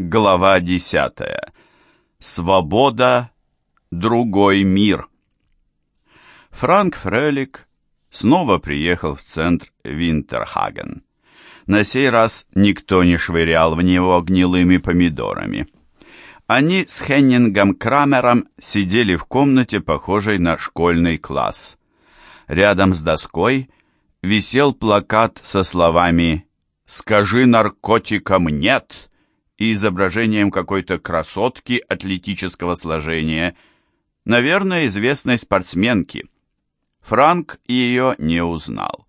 Глава 10. Свобода. Другой мир. Франк Фрелик снова приехал в центр Винтерхаген. На сей раз никто не швырял в него гнилыми помидорами. Они с Хеннингом Крамером сидели в комнате, похожей на школьный класс. Рядом с доской висел плакат со словами «Скажи наркотикам нет!» И изображением какой-то красотки атлетического сложения, наверное, известной спортсменки. Франк ее не узнал.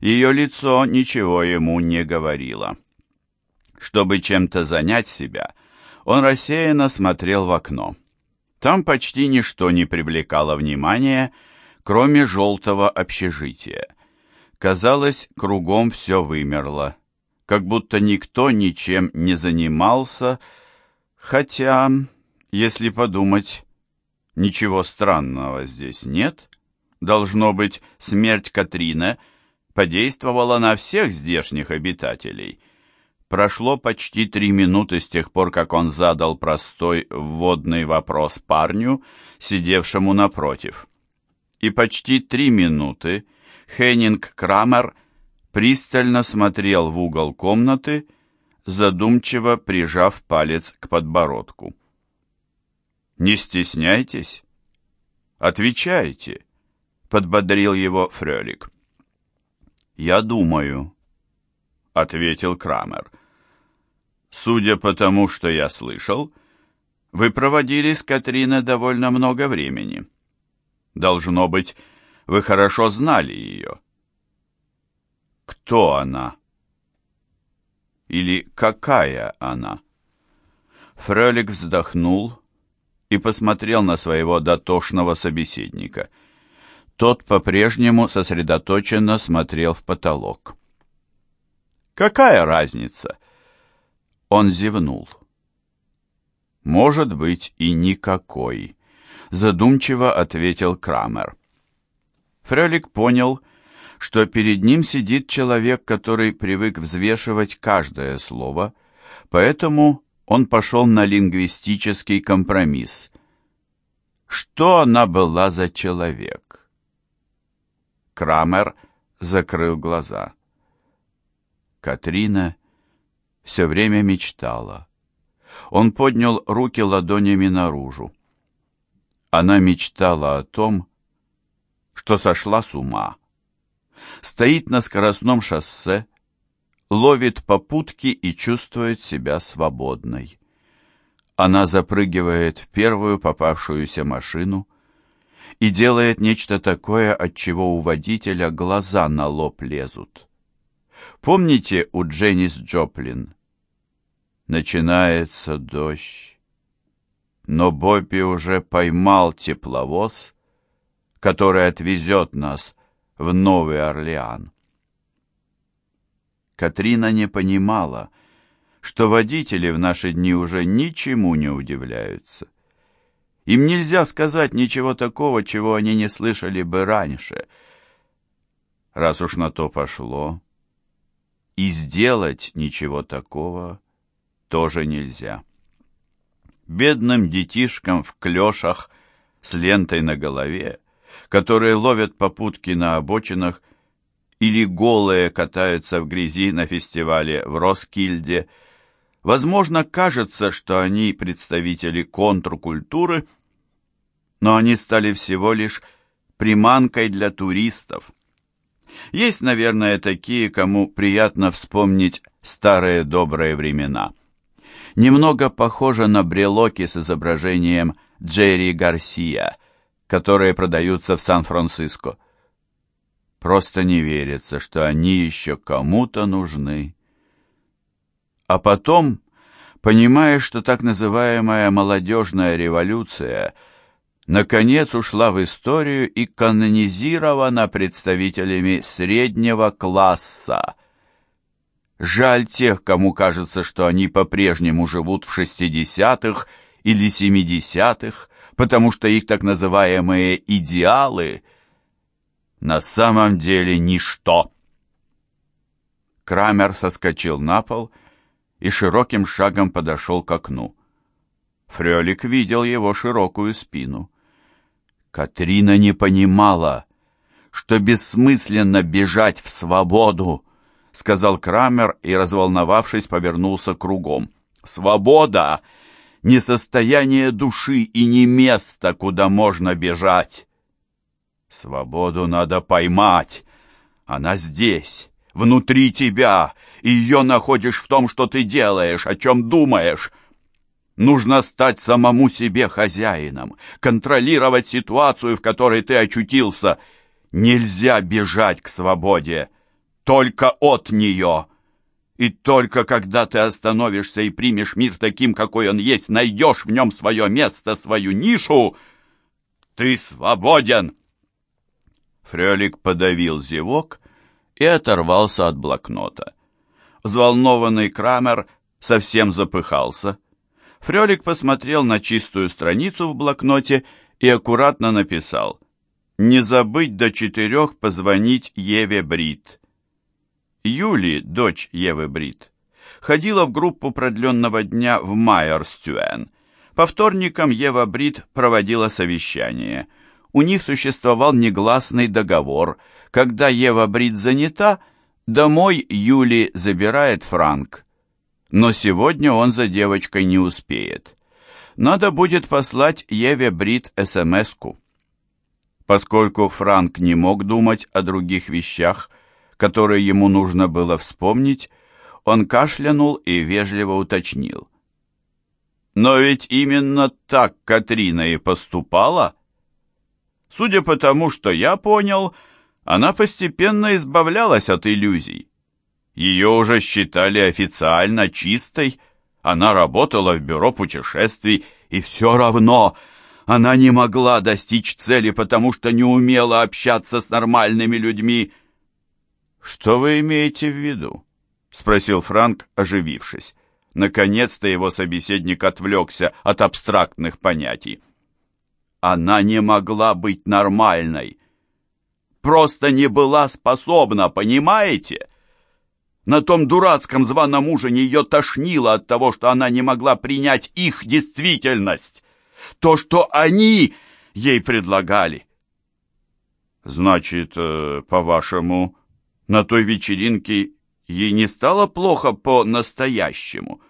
Ее лицо ничего ему не говорило. Чтобы чем-то занять себя, он рассеянно смотрел в окно. Там почти ничто не привлекало внимания, кроме желтого общежития. Казалось, кругом все вымерло как будто никто ничем не занимался, хотя, если подумать, ничего странного здесь нет. Должно быть, смерть Катрины подействовала на всех здешних обитателей. Прошло почти три минуты с тех пор, как он задал простой вводный вопрос парню, сидевшему напротив. И почти три минуты Хеннинг Крамер пристально смотрел в угол комнаты, задумчиво прижав палец к подбородку. «Не стесняйтесь. Отвечайте», — подбодрил его Фрелик. «Я думаю», — ответил Крамер. «Судя по тому, что я слышал, вы проводили с Катриной довольно много времени. Должно быть, вы хорошо знали ее». Кто она? Или какая она? Фрелик вздохнул и посмотрел на своего дотошного собеседника. Тот по-прежнему сосредоточенно смотрел в потолок. «Какая разница?» Он зевнул. «Может быть, и никакой», — задумчиво ответил Крамер. Фрелик понял, что перед ним сидит человек, который привык взвешивать каждое слово, поэтому он пошел на лингвистический компромисс. Что она была за человек? Крамер закрыл глаза. Катрина все время мечтала. Он поднял руки ладонями наружу. Она мечтала о том, что сошла с ума стоит на скоростном шоссе, ловит попутки и чувствует себя свободной. Она запрыгивает в первую попавшуюся машину и делает нечто такое, от чего у водителя глаза на лоб лезут. Помните у Дженнис Джоплин? Начинается дождь, но Бобби уже поймал тепловоз, который отвезет нас в Новый Орлеан. Катрина не понимала, что водители в наши дни уже ничему не удивляются. Им нельзя сказать ничего такого, чего они не слышали бы раньше. Раз уж на то пошло, и сделать ничего такого тоже нельзя. Бедным детишкам в клешах с лентой на голове которые ловят попутки на обочинах или голые катаются в грязи на фестивале в Роскильде. Возможно, кажется, что они представители контркультуры, но они стали всего лишь приманкой для туристов. Есть, наверное, такие, кому приятно вспомнить старые добрые времена. Немного похоже на брелоки с изображением Джерри Гарсия – которые продаются в Сан-Франциско. Просто не верится, что они еще кому-то нужны. А потом, понимая, что так называемая молодежная революция наконец ушла в историю и канонизирована представителями среднего класса. Жаль тех, кому кажется, что они по-прежнему живут в 60-х или 70-х, потому что их так называемые идеалы на самом деле ничто. Крамер соскочил на пол и широким шагом подошел к окну. Фрелик видел его широкую спину. Катрина не понимала, что бессмысленно бежать в свободу, сказал Крамер и, разволновавшись, повернулся кругом. Свобода — не состояние души и не место, куда можно бежать. Свободу надо поймать. Она здесь, внутри тебя, и ее находишь в том, что ты делаешь, о чем думаешь. Нужно стать самому себе хозяином, контролировать ситуацию, в которой ты очутился. Нельзя бежать к свободе, только от нее. И только когда ты остановишься и примешь мир таким, какой он есть, найдешь в нем свое место, свою нишу, ты свободен. Фрелик подавил зевок и оторвался от блокнота. Взволнованный Крамер совсем запыхался. Фрелик посмотрел на чистую страницу в блокноте и аккуратно написал «Не забыть до четырех позвонить Еве Брит». Юли, дочь Евы Брит, ходила в группу продленного дня в Майерстюэн. По вторникам Ева Брит проводила совещание. У них существовал негласный договор. Когда Ева Брит занята, домой Юли забирает Франк но сегодня он за девочкой не успеет. Надо будет послать Еве Брит СМС-ку. Поскольку Франк не мог думать о других вещах, которые ему нужно было вспомнить, он кашлянул и вежливо уточнил. «Но ведь именно так Катрина и поступала. Судя по тому, что я понял, она постепенно избавлялась от иллюзий. Ее уже считали официально чистой, она работала в бюро путешествий, и все равно она не могла достичь цели, потому что не умела общаться с нормальными людьми. «Что вы имеете в виду?» — спросил Франк, оживившись. Наконец-то его собеседник отвлекся от абстрактных понятий. Она не могла быть нормальной. Просто не была способна, понимаете? На том дурацком званом ужине ее тошнило от того, что она не могла принять их действительность. То, что они ей предлагали. Значит, э, по-вашему, на той вечеринке ей не стало плохо по-настоящему?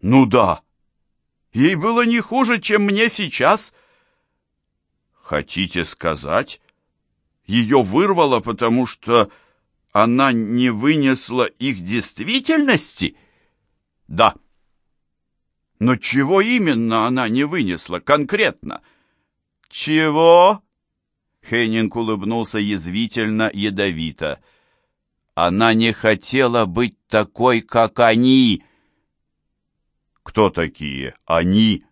Ну да. Ей было не хуже, чем мне сейчас. Хотите сказать, ее вырвало, потому что она не вынесла их действительности? Да. Но чего именно она не вынесла конкретно? Чего? Хейнинг улыбнулся язвительно, ядовито. Она не хотела быть такой, как они. Кто такие они?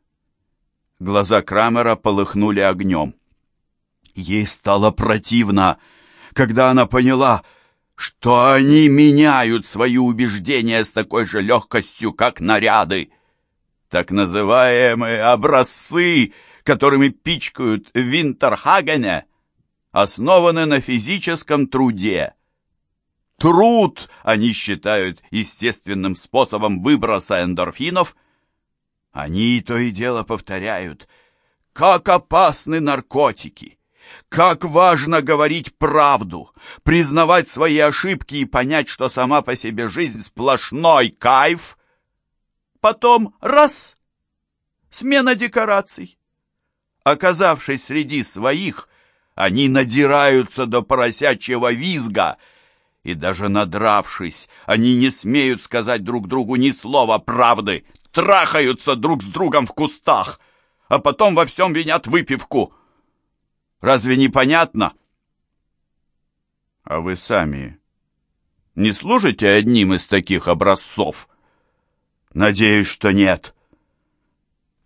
Глаза Крамера полыхнули огнем. Ей стало противно, когда она поняла, что они меняют свои убеждения с такой же легкостью, как наряды. Так называемые образцы, которыми пичкают в Винтерхагене, основаны на физическом труде. Труд они считают естественным способом выброса эндорфинов. Они то и дело повторяют, как опасны наркотики, как важно говорить правду, признавать свои ошибки и понять, что сама по себе жизнь сплошной кайф. Потом раз — смена декораций. Оказавшись среди своих, они надираются до поросячьего визга, и даже надравшись, они не смеют сказать друг другу ни слова правды, трахаются друг с другом в кустах, а потом во всем винят выпивку — Разве не понятно? А вы сами не служите одним из таких образцов? Надеюсь, что нет.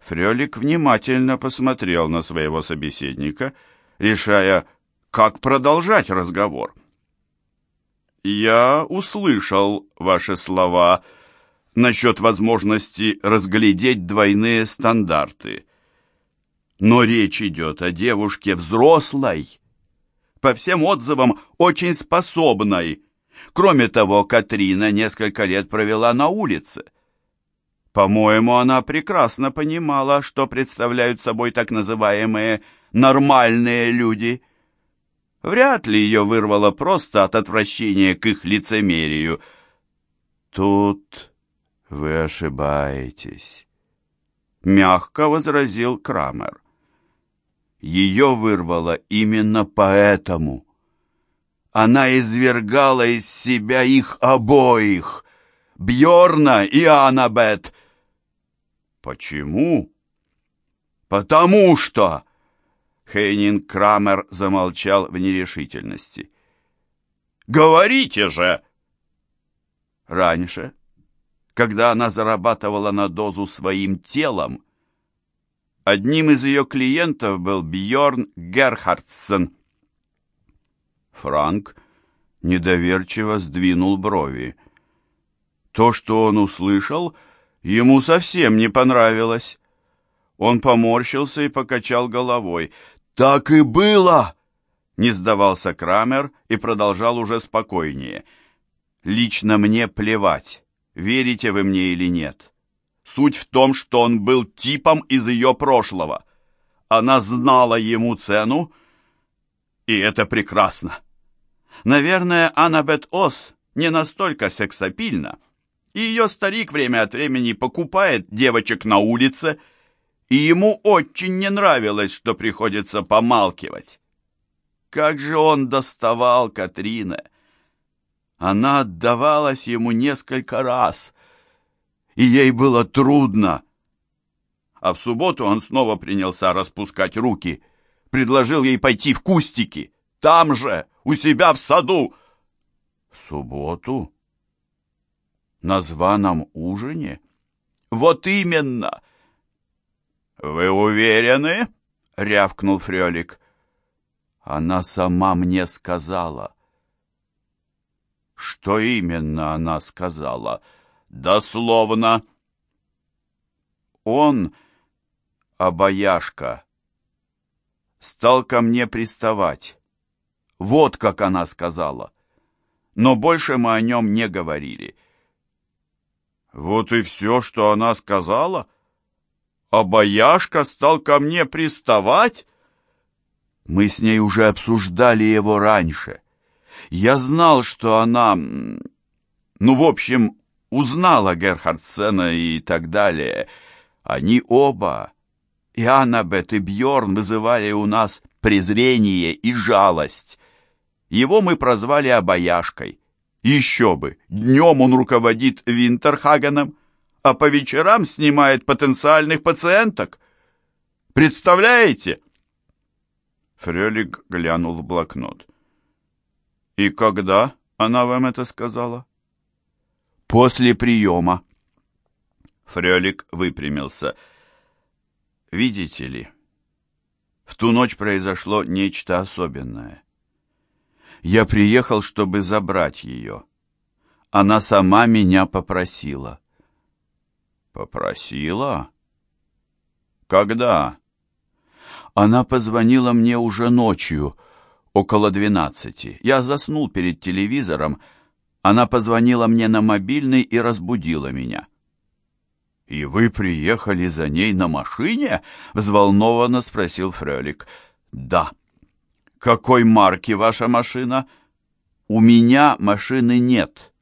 Фрелик внимательно посмотрел на своего собеседника, решая, как продолжать разговор. «Я услышал ваши слова насчет возможности разглядеть двойные стандарты», но речь идет о девушке взрослой, по всем отзывам очень способной, Кроме того, Катрина несколько лет провела на улице. По-моему, она прекрасно понимала, что представляют собой так называемые «нормальные люди». Вряд ли ее вырвало просто от отвращения к их лицемерию. «Тут вы ошибаетесь», — мягко возразил Крамер. Ее вырвало именно поэтому. Она извергала из себя их обоих, Бьорна и Аннабет. Почему? Потому что... Хейнин Крамер замолчал в нерешительности. «Говорите же!» Раньше, когда она зарабатывала на дозу своим телом, одним из ее клиентов был Бьорн Герхардсон. Франк недоверчиво сдвинул брови. То, что он услышал, ему совсем не понравилось. Он поморщился и покачал головой. «Так и было!» Не сдавался Крамер и продолжал уже спокойнее. «Лично мне плевать, верите вы мне или нет. Суть в том, что он был типом из ее прошлого. Она знала ему цену, и это прекрасно. Наверное, Аннабет Ос не настолько сексапильна, и ее старик время от времени покупает девочек на улице, и ему очень не нравилось, что приходится помалкивать. Как же он доставал Катрина! Она отдавалась ему несколько раз, и ей было трудно. А в субботу он снова принялся распускать руки, предложил ей пойти в кустики, там же, у себя в саду. В субботу? На званом ужине? Вот именно! Вы уверены? Рявкнул Фрелик. Она сама мне сказала. Что именно она сказала? Дословно. Он, обаяшка, стал ко мне приставать. Вот как она сказала. Но больше мы о нем не говорили. Вот и все, что она сказала? А бояшка стал ко мне приставать? Мы с ней уже обсуждали его раньше. Я знал, что она... Ну, в общем, узнала Герхардсена и так далее. Они оба, и Аннабет, и Бьорн, вызывали у нас презрение и жалость. Его мы прозвали обаяшкой. Еще бы, днем он руководит Винтерхагеном, а по вечерам снимает потенциальных пациенток. Представляете? Фрелик глянул в блокнот. «И когда она вам это сказала?» «После приема». Фрелик выпрямился. «Видите ли, в ту ночь произошло нечто особенное. Я приехал, чтобы забрать ее. Она сама меня попросила. Попросила? Когда? Она позвонила мне уже ночью, около двенадцати. Я заснул перед телевизором. Она позвонила мне на мобильный и разбудила меня. «И вы приехали за ней на машине?» — взволнованно спросил Фрелик. «Да». «Какой марки ваша машина?» «У меня машины нет.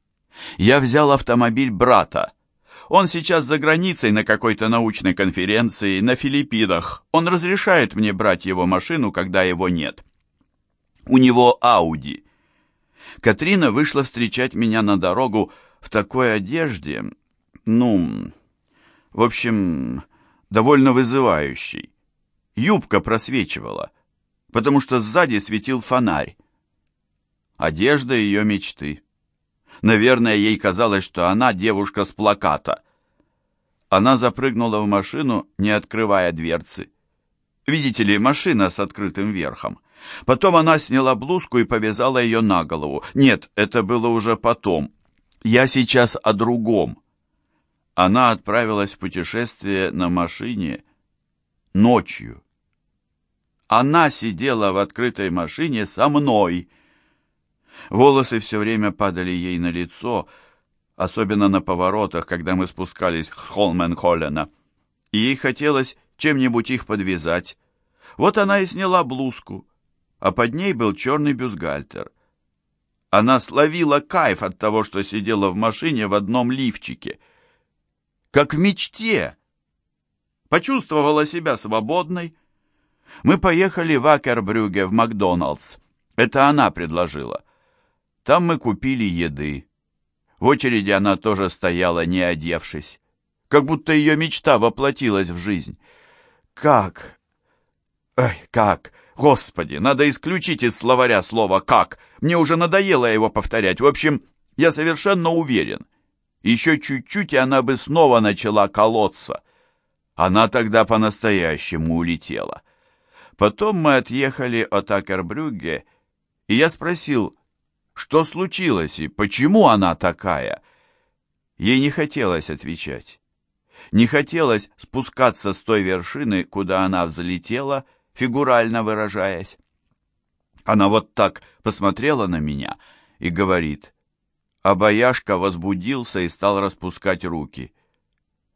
Я взял автомобиль брата. Он сейчас за границей на какой-то научной конференции на Филиппинах. Он разрешает мне брать его машину, когда его нет. У него Ауди». Катрина вышла встречать меня на дорогу в такой одежде, ну, в общем, довольно вызывающей. Юбка просвечивала потому что сзади светил фонарь. Одежда ее мечты. Наверное, ей казалось, что она девушка с плаката. Она запрыгнула в машину, не открывая дверцы. Видите ли, машина с открытым верхом. Потом она сняла блузку и повязала ее на голову. Нет, это было уже потом. Я сейчас о другом. Она отправилась в путешествие на машине ночью. Она сидела в открытой машине со мной. Волосы все время падали ей на лицо, особенно на поворотах, когда мы спускались к Холмен-Холлена. И ей хотелось чем-нибудь их подвязать. Вот она и сняла блузку, а под ней был черный бюстгальтер. Она словила кайф от того, что сидела в машине в одном лифчике. Как в мечте. Почувствовала себя свободной. Мы поехали в Акербрюге, в Макдоналдс. Это она предложила. Там мы купили еды. В очереди она тоже стояла, не одевшись. Как будто ее мечта воплотилась в жизнь. Как? Ой, как? Господи, надо исключить из словаря слово «как». Мне уже надоело его повторять. В общем, я совершенно уверен. Еще чуть-чуть, и она бы снова начала колоться. Она тогда по-настоящему улетела. Потом мы отъехали от Акербрюгге, и я спросил, что случилось и почему она такая? Ей не хотелось отвечать. Не хотелось спускаться с той вершины, куда она взлетела, фигурально выражаясь. Она вот так посмотрела на меня и говорит, а бояшка возбудился и стал распускать руки.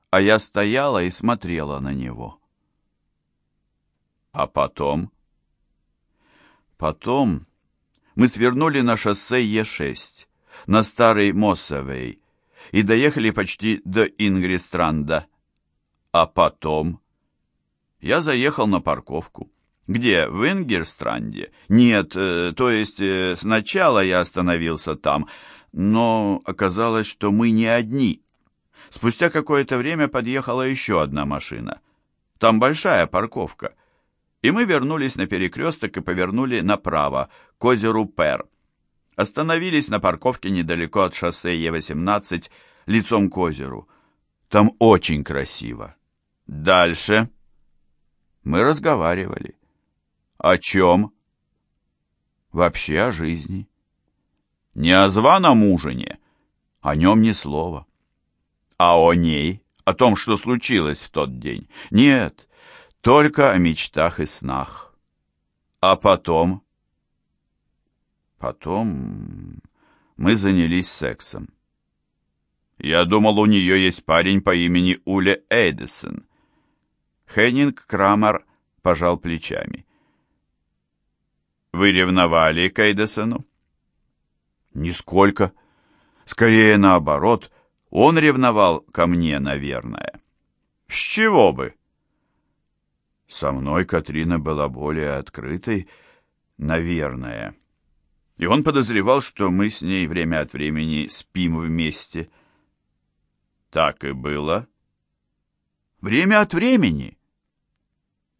А я стояла и смотрела на него. А потом? Потом мы свернули на шоссе Е6, на старый Моссовей, и доехали почти до Ингристранда. А потом... Я заехал на парковку. Где? В Ингерстранде? Нет, э, то есть э, сначала я остановился там, но оказалось, что мы не одни. Спустя какое-то время подъехала еще одна машина. Там большая парковка и мы вернулись на перекресток и повернули направо, к озеру Пер. Остановились на парковке недалеко от шоссе Е-18, лицом к озеру. Там очень красиво. Дальше. Мы разговаривали. О чем? Вообще о жизни. Не о званом ужине. О нем ни слова. А о ней? О том, что случилось в тот день? Нет, только о мечтах и снах. А потом... Потом мы занялись сексом. Я думал, у нее есть парень по имени Уле Эйдесон. Хеннинг Крамер пожал плечами. Вы ревновали к Эйдесону? Нисколько. Скорее наоборот, он ревновал ко мне, наверное. С чего бы? Со мной Катрина была более открытой, наверное. И он подозревал, что мы с ней время от времени спим вместе. Так и было. Время от времени.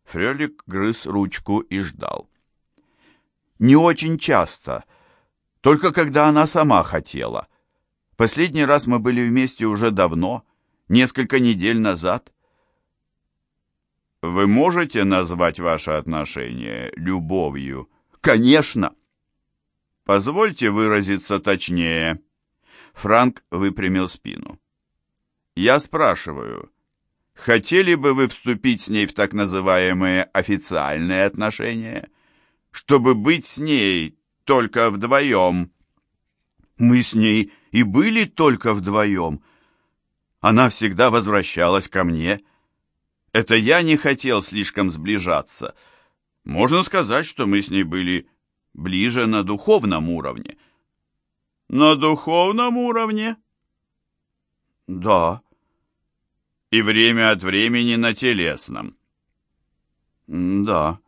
Фрелик грыз ручку и ждал. Не очень часто, только когда она сама хотела. Последний раз мы были вместе уже давно, несколько недель назад. Вы можете назвать ваши отношения любовью? Конечно. Позвольте выразиться точнее. Франк выпрямил спину. Я спрашиваю, хотели бы вы вступить с ней в так называемые официальные отношения, чтобы быть с ней только вдвоем? Мы с ней и были только вдвоем. Она всегда возвращалась ко мне, — это я не хотел слишком сближаться. Можно сказать, что мы с ней были ближе на духовном уровне. На духовном уровне? Да. И время от времени на телесном. Да.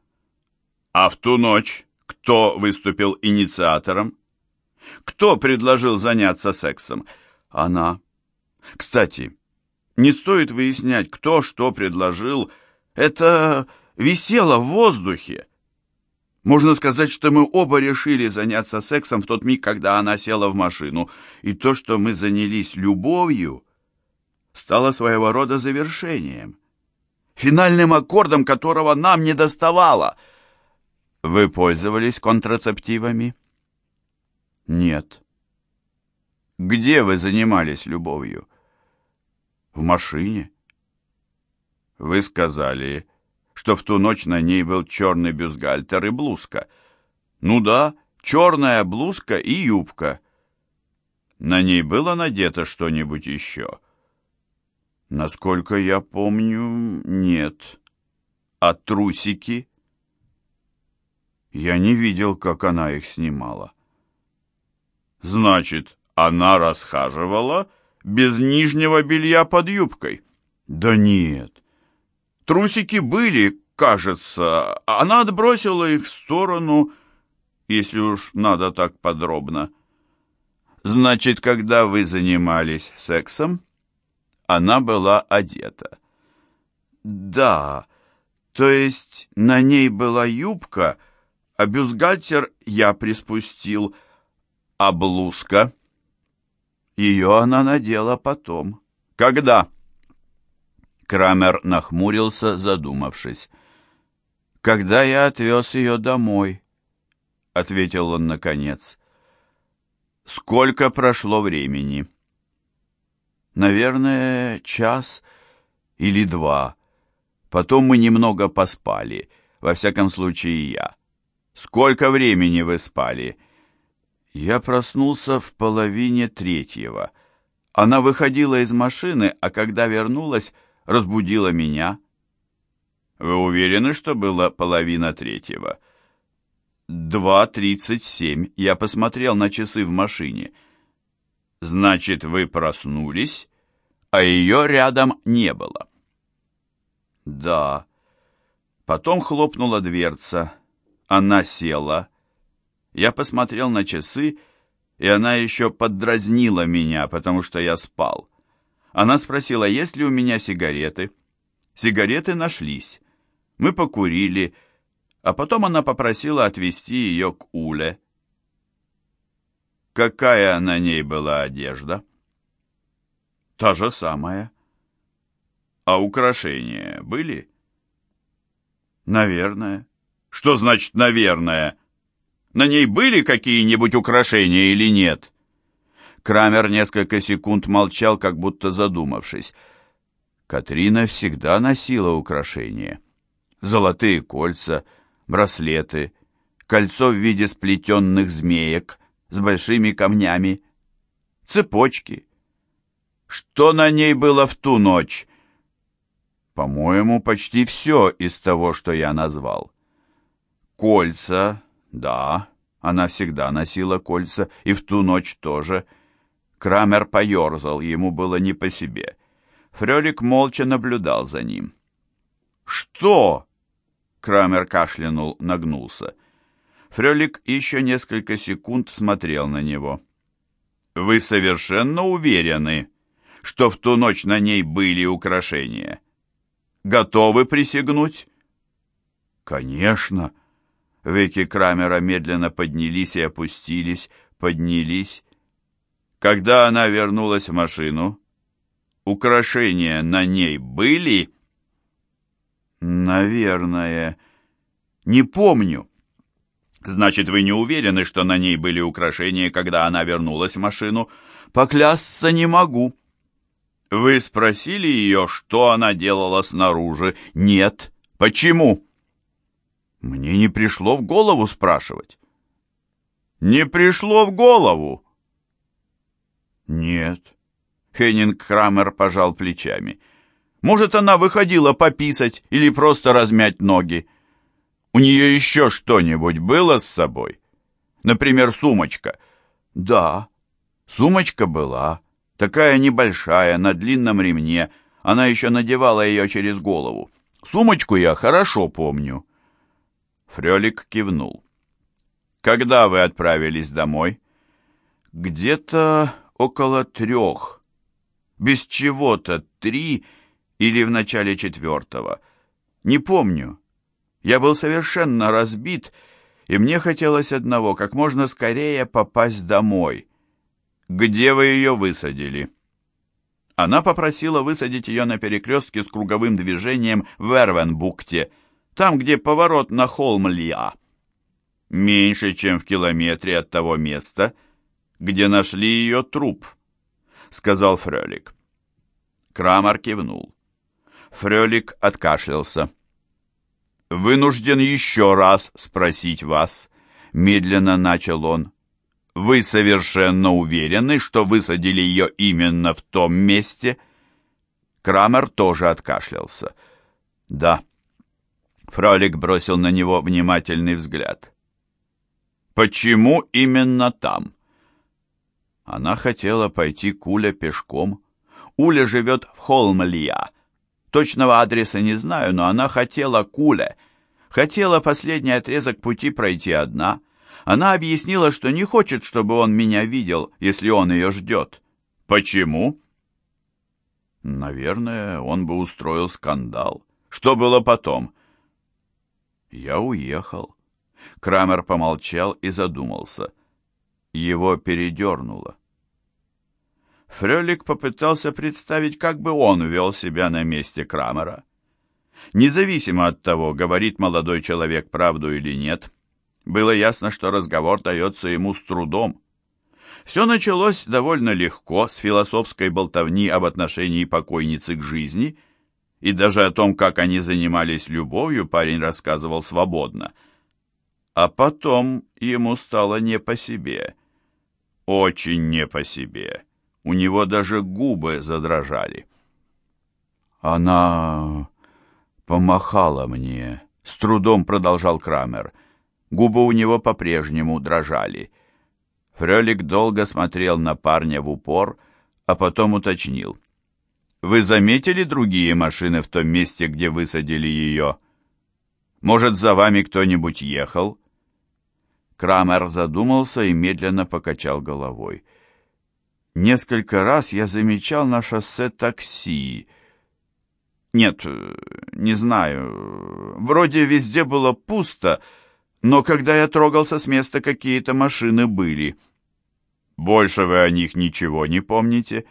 А в ту ночь кто выступил инициатором? Кто предложил заняться сексом? Она. Кстати, не стоит выяснять, кто что предложил. Это висело в воздухе. Можно сказать, что мы оба решили заняться сексом в тот миг, когда она села в машину. И то, что мы занялись любовью, стало своего рода завершением. Финальным аккордом, которого нам не доставало. Вы пользовались контрацептивами? Нет. Где вы занимались любовью? В машине? Вы сказали, что в ту ночь на ней был черный бюстгальтер и блузка. Ну да, черная блузка и юбка. На ней было надето что-нибудь еще? Насколько я помню, нет. А трусики? Я не видел, как она их снимала. Значит, она расхаживала без нижнего белья под юбкой? Да нет. Трусики были, кажется. Она отбросила их в сторону, если уж надо так подробно. Значит, когда вы занимались сексом, она была одета. Да, то есть на ней была юбка, а бюстгальтер я приспустил, а блузка? Ее она надела потом. Когда? Крамер нахмурился, задумавшись. «Когда я отвез ее домой», — ответил он наконец. «Сколько прошло времени?» «Наверное, час или два. Потом мы немного поспали, во всяком случае я. Сколько времени вы спали?» Я проснулся в половине третьего. Она выходила из машины, а когда вернулась, разбудила меня. Вы уверены, что было половина третьего? Два тридцать семь. Я посмотрел на часы в машине. Значит, вы проснулись, а ее рядом не было. Да. Потом хлопнула дверца. Она села я посмотрел на часы, и она еще поддразнила меня, потому что я спал. Она спросила, есть ли у меня сигареты. Сигареты нашлись. Мы покурили, а потом она попросила отвезти ее к Уле. Какая на ней была одежда? Та же самая. А украшения были? Наверное. Что значит «наверное»? На ней были какие-нибудь украшения или нет?» Крамер несколько секунд молчал, как будто задумавшись. Катрина всегда носила украшения. Золотые кольца, браслеты, кольцо в виде сплетенных змеек с большими камнями, цепочки. Что на ней было в ту ночь? По-моему, почти все из того, что я назвал. Кольца, да, она всегда носила кольца, и в ту ночь тоже. Крамер поерзал, ему было не по себе. Фрелик молча наблюдал за ним. «Что?» Крамер кашлянул, нагнулся. Фрелик еще несколько секунд смотрел на него. «Вы совершенно уверены, что в ту ночь на ней были украшения? Готовы присягнуть?» «Конечно!» Веки Крамера медленно поднялись и опустились, поднялись. Когда она вернулась в машину, украшения на ней были? Наверное. Не помню. Значит, вы не уверены, что на ней были украшения, когда она вернулась в машину? Поклясться не могу. Вы спросили ее, что она делала снаружи? Нет. Почему? Мне не пришло в голову спрашивать. Не пришло в голову? Нет. Хеннинг Крамер пожал плечами. Может, она выходила пописать или просто размять ноги. У нее еще что-нибудь было с собой? Например, сумочка. Да, сумочка была. Такая небольшая, на длинном ремне. Она еще надевала ее через голову. Сумочку я хорошо помню. Фрелик кивнул. «Когда вы отправились домой?» «Где-то около трех. Без чего-то три или в начале четвертого. Не помню. Я был совершенно разбит, и мне хотелось одного, как можно скорее попасть домой. Где вы ее высадили?» Она попросила высадить ее на перекрестке с круговым движением в Эрвенбукте – там, где поворот на холм Лиа. Меньше, чем в километре от того места, где нашли ее труп, сказал Фрелик. Крамар кивнул. Фрелик откашлялся. «Вынужден еще раз спросить вас, медленно начал он. Вы совершенно уверены, что высадили ее именно в том месте? Крамер тоже откашлялся. Да. Фролик бросил на него внимательный взгляд. Почему именно там? Она хотела пойти к Уле пешком. Уля живет в Холмлия. Точного адреса не знаю, но она хотела к Уле. Хотела последний отрезок пути пройти одна. Она объяснила, что не хочет, чтобы он меня видел, если он ее ждет. Почему? Наверное, он бы устроил скандал. Что было потом? Я уехал. Крамер помолчал и задумался. Его передернуло. Фрелик попытался представить, как бы он вел себя на месте Крамера. Независимо от того, говорит молодой человек правду или нет, было ясно, что разговор дается ему с трудом. Все началось довольно легко, с философской болтовни об отношении покойницы к жизни, и даже о том, как они занимались любовью, парень рассказывал свободно. А потом ему стало не по себе. Очень не по себе. У него даже губы задрожали. Она помахала мне. С трудом продолжал Крамер. Губы у него по-прежнему дрожали. Фрелик долго смотрел на парня в упор, а потом уточнил. «Вы заметили другие машины в том месте, где высадили ее? Может, за вами кто-нибудь ехал?» Крамер задумался и медленно покачал головой. «Несколько раз я замечал на шоссе такси. Нет, не знаю. Вроде везде было пусто, но когда я трогался с места, какие-то машины были. Больше вы о них ничего не помните?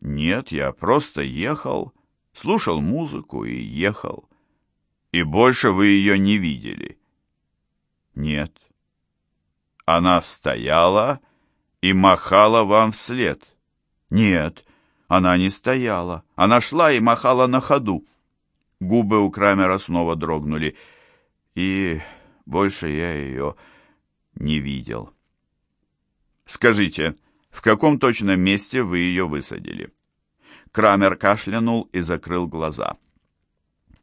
Нет, я просто ехал, слушал музыку и ехал. И больше вы ее не видели? Нет. Она стояла и махала вам вслед? Нет, она не стояла. Она шла и махала на ходу. Губы у Крамера снова дрогнули. И больше я ее не видел. Скажите, в каком точном месте вы ее высадили? Крамер кашлянул и закрыл глаза.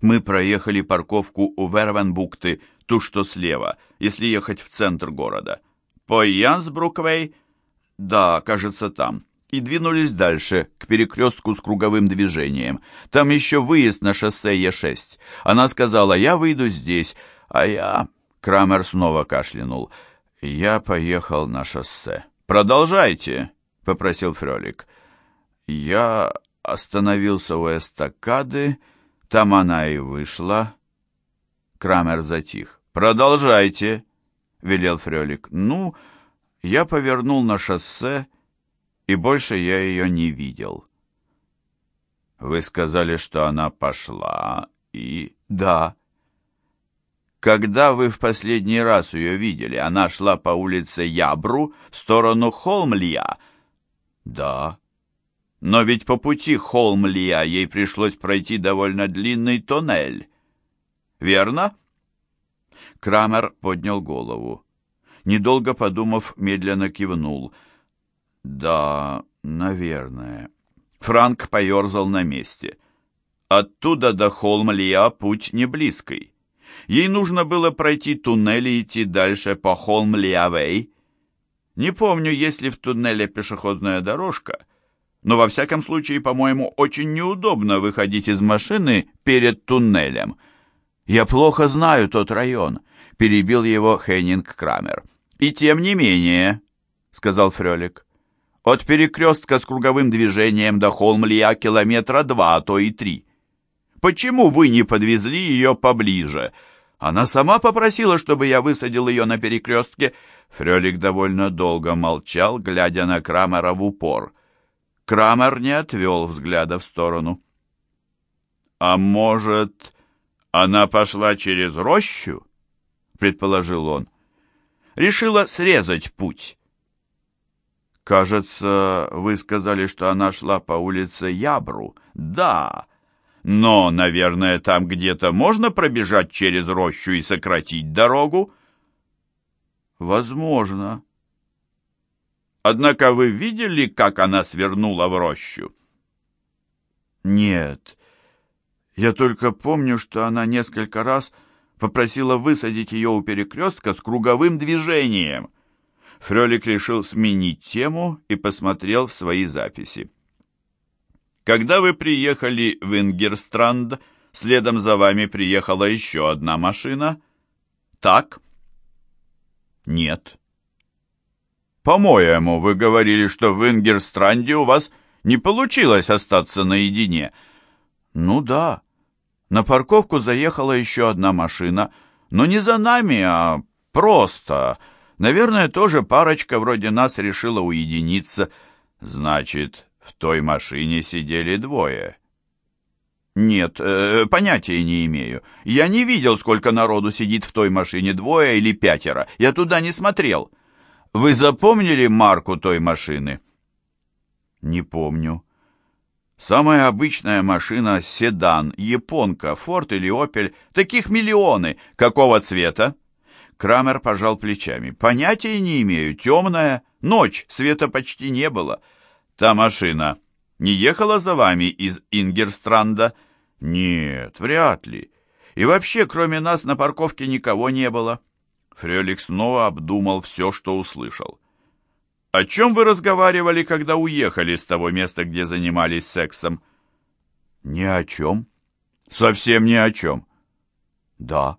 Мы проехали парковку у Вервенбукты, ту, что слева, если ехать в центр города. По Янсбруквей? Да, кажется, там. И двинулись дальше, к перекрестку с круговым движением. Там еще выезд на шоссе Е6. Она сказала, я выйду здесь, а я... Крамер снова кашлянул. «Я поехал на шоссе». «Продолжайте», — попросил Фролик. «Я остановился у эстакады, там она и вышла». Крамер затих. «Продолжайте», — велел Фролик. «Ну, я повернул на шоссе, и больше я ее не видел». «Вы сказали, что она пошла, и...» «Да», когда вы в последний раз ее видели? Она шла по улице Ябру в сторону Холмлия. Да. Но ведь по пути Холмлия ей пришлось пройти довольно длинный тоннель. Верно? Крамер поднял голову. Недолго подумав, медленно кивнул. Да, наверное. Франк поерзал на месте. Оттуда до Холмлия путь не близкий. Ей нужно было пройти туннель и идти дальше по Холм-Лиавей. Не помню, есть ли в туннеле пешеходная дорожка, но во всяком случае, по-моему, очень неудобно выходить из машины перед туннелем. Я плохо знаю тот район, перебил его Хеннинг Крамер. И тем не менее, сказал Фрелик, от перекрестка с круговым движением до Холмлия километра два, а то и три. Почему вы не подвезли ее поближе?» Она сама попросила, чтобы я высадил ее на перекрестке. Фрелик довольно долго молчал, глядя на Крамера в упор. Крамер не отвел взгляда в сторону. «А может, она пошла через рощу?» — предположил он. «Решила срезать путь». «Кажется, вы сказали, что она шла по улице Ябру». «Да, но, наверное, там где-то можно пробежать через рощу и сократить дорогу? Возможно. Однако вы видели, как она свернула в рощу? Нет. Я только помню, что она несколько раз попросила высадить ее у перекрестка с круговым движением. Фрелик решил сменить тему и посмотрел в свои записи. Когда вы приехали в Ингерстранд, следом за вами приехала еще одна машина. Так? Нет. По-моему, вы говорили, что в Ингерстранде у вас не получилось остаться наедине. Ну да. На парковку заехала еще одна машина, но не за нами, а просто. Наверное, тоже парочка вроде нас решила уединиться. Значит, в той машине сидели двое. Нет, э, понятия не имею. Я не видел, сколько народу сидит в той машине, двое или пятеро. Я туда не смотрел. Вы запомнили марку той машины? Не помню. Самая обычная машина — седан, японка, форд или опель. Таких миллионы. Какого цвета? Крамер пожал плечами. Понятия не имею. Темная. Ночь. Света почти не было. Та машина не ехала за вами из Ингерстранда? Нет, вряд ли. И вообще, кроме нас, на парковке никого не было. Фрелик снова обдумал все, что услышал. «О чем вы разговаривали, когда уехали с того места, где занимались сексом?» «Ни о чем». «Совсем ни о чем». «Да».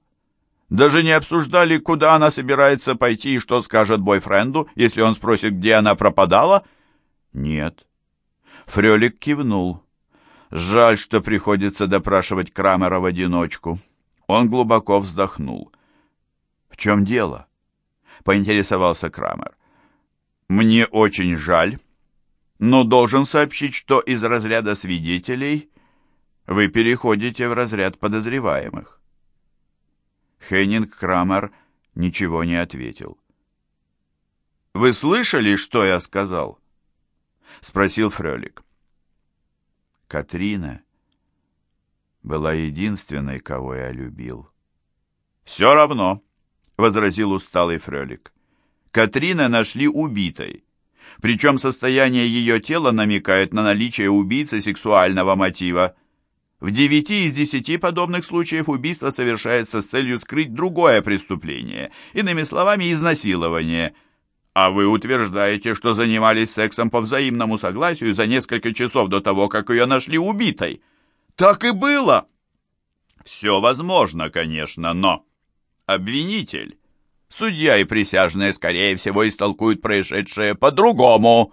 «Даже не обсуждали, куда она собирается пойти и что скажет бойфренду, если он спросит, где она пропадала?» «Нет». Фрелик кивнул. «Жаль, что приходится допрашивать Крамера в одиночку». Он глубоко вздохнул. «В чем дело?» — поинтересовался Крамер. «Мне очень жаль, но должен сообщить, что из разряда свидетелей вы переходите в разряд подозреваемых». Хеннинг Крамер ничего не ответил. «Вы слышали, что я сказал?» — спросил Фрелик. Катрина была единственной, кого я любил. «Все равно», — возразил усталый Фрелик. Катрина нашли убитой. Причем состояние ее тела намекает на наличие убийцы сексуального мотива. В девяти из десяти подобных случаев убийство совершается с целью скрыть другое преступление, иными словами, изнасилование – а вы утверждаете, что занимались сексом по взаимному согласию за несколько часов до того, как ее нашли убитой. Так и было. Все возможно, конечно, но... Обвинитель, судья и присяжные, скорее всего, истолкуют происшедшее по-другому.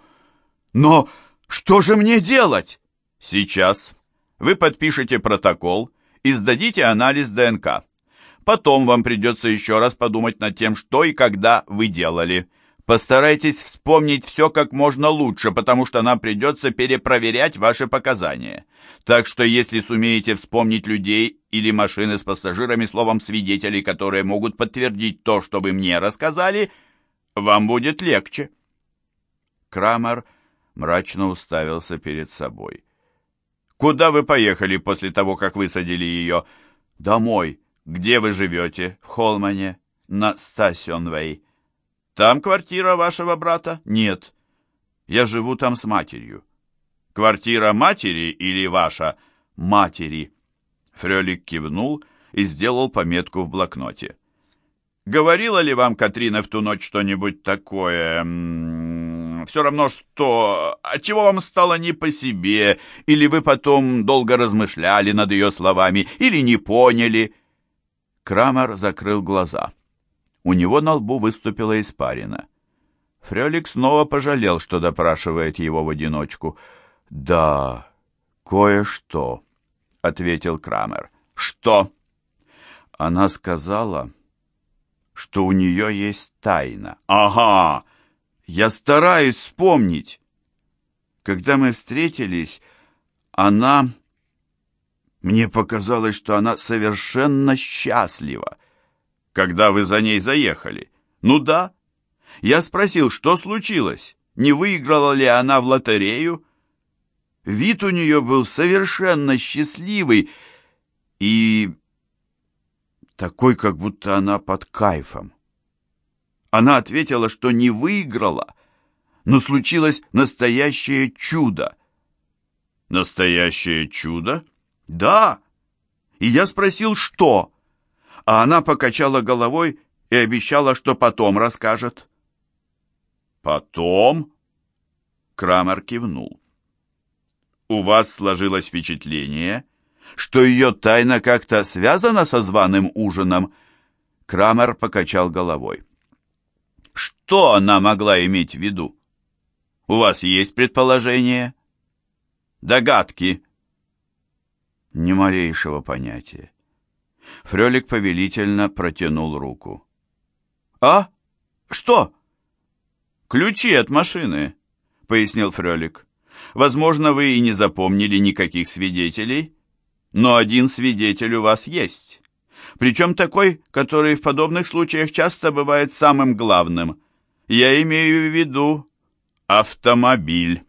Но что же мне делать? Сейчас вы подпишете протокол и сдадите анализ ДНК. Потом вам придется еще раз подумать над тем, что и когда вы делали. Постарайтесь вспомнить все как можно лучше, потому что нам придется перепроверять ваши показания. Так что если сумеете вспомнить людей или машины с пассажирами, словом свидетелей, которые могут подтвердить то, что вы мне рассказали, вам будет легче. Крамер мрачно уставился перед собой. «Куда вы поехали после того, как высадили ее?» «Домой. Где вы живете?» «В Холмане. На Стасионвей». Там квартира вашего брата? Нет. Я живу там с матерью. Квартира матери или ваша? Матери. Фрелик кивнул и сделал пометку в блокноте. Говорила ли вам Катрина в ту ночь что-нибудь такое? М -м, все равно, что... От чего вам стало не по себе? Или вы потом долго размышляли над ее словами? Или не поняли?» Крамер закрыл глаза. У него на лбу выступила испарина. Фрелик снова пожалел, что допрашивает его в одиночку. «Да, кое-что», — ответил Крамер. «Что?» Она сказала, что у нее есть тайна. «Ага! Я стараюсь вспомнить!» Когда мы встретились, она... Мне показалось, что она совершенно счастлива когда вы за ней заехали. Ну да. Я спросил, что случилось, не выиграла ли она в лотерею. Вид у нее был совершенно счастливый и такой, как будто она под кайфом. Она ответила, что не выиграла, но случилось настоящее чудо. Настоящее чудо? Да. И я спросил, что? А она покачала головой и обещала, что потом расскажет. Потом? Крамер кивнул. У вас сложилось впечатление, что ее тайна как-то связана со званым ужином? Крамер покачал головой. Что она могла иметь в виду? У вас есть предположение? Догадки? Ни малейшего понятия. Фрелик повелительно протянул руку. «А? Что?» «Ключи от машины», — пояснил Фрелик. «Возможно, вы и не запомнили никаких свидетелей, но один свидетель у вас есть. Причем такой, который в подобных случаях часто бывает самым главным. Я имею в виду автомобиль».